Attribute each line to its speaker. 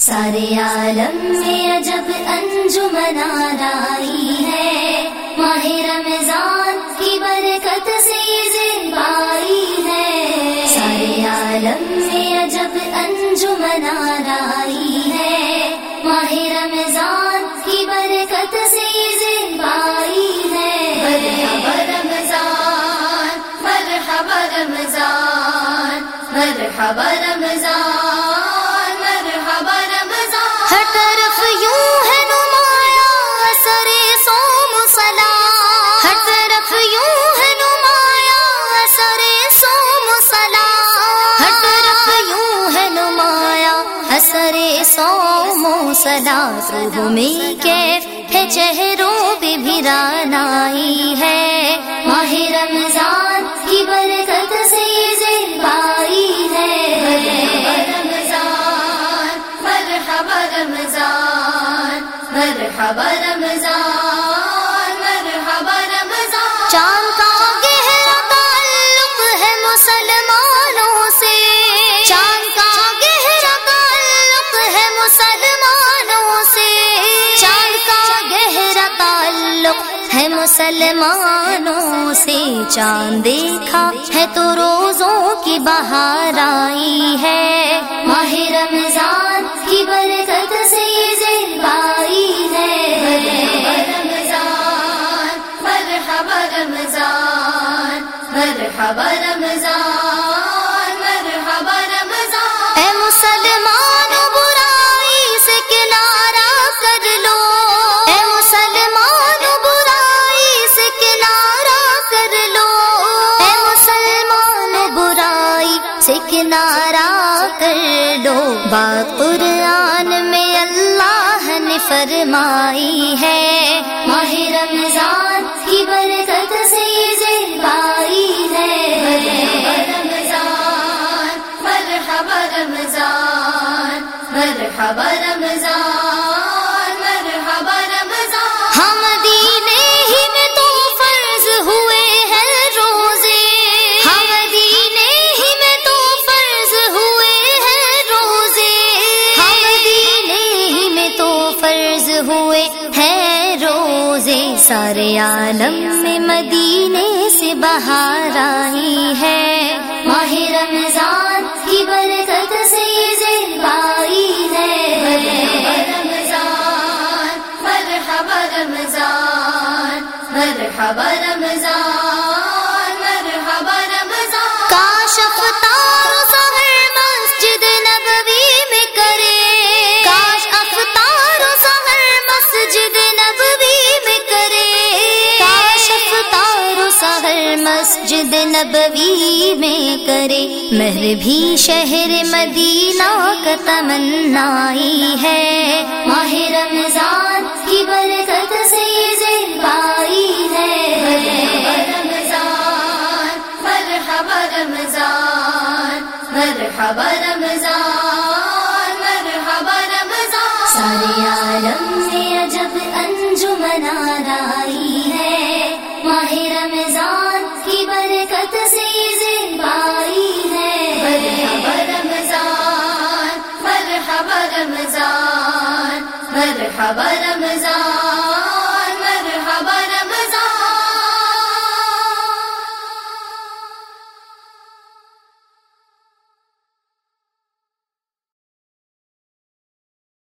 Speaker 1: سارے عالم میں عجب انجمن آرائی ہے۔ ماہ رمضان کی برکت سے زیبائی ہے۔ سارے عالم میں عجب انجمن آرائی ہے۔ ماہ رمضان کی برکت سے زیبائی ہے۔ مرحبا رمضان مرحبا رمضان مرحبا رمضان۔
Speaker 2: اثر سوم سلا روح میں کیف ہے چہروں پہ بھی رانائی ہے۔
Speaker 1: ماہ رمضان کی برکت سے زیبائی ہے۔ رمضان مرحبا رمضان مرحبا رمضان مرحبا رمضان۔
Speaker 2: چاند کا ہے مسلمانوں سے چاند دیکھا ہے تو روزوں کی بہار آئی ہے۔
Speaker 1: ماہ رمضان کی برکت سے زیبائی ہے۔ رمضان مرحبا رمضان مرحبا رمضان۔
Speaker 2: برائی سے کنارہ کر لو بات قرآن میں اللہ نے فرمائی ہے،
Speaker 1: ماہ رمضان کی برکت سے زیبائی ہے۔ رمضان مرحبا رمضان مرحبا رمضان۔
Speaker 2: فرض ہوئے ہیں روزے سارے عالم میں مدینے سے باہر آئی ہے۔
Speaker 1: ماہ رمضان کی برکت سے زیبائی ہے۔ رمضان مرحبا رمضان مرحبا رمضان مرحبا رمضان۔
Speaker 2: کاش افطار مسجد نبوی میں کرے۔ مہر بھی شہر مدینہ کا تمنائی ہے۔
Speaker 1: ماہ رمضان کی برکت سے زیبائی ہے۔ رمضان مرحبا رمضان مرحبا رمضان مرحبا رمضان۔ سارے عالم میں عجب انجمن مرحبا رمضان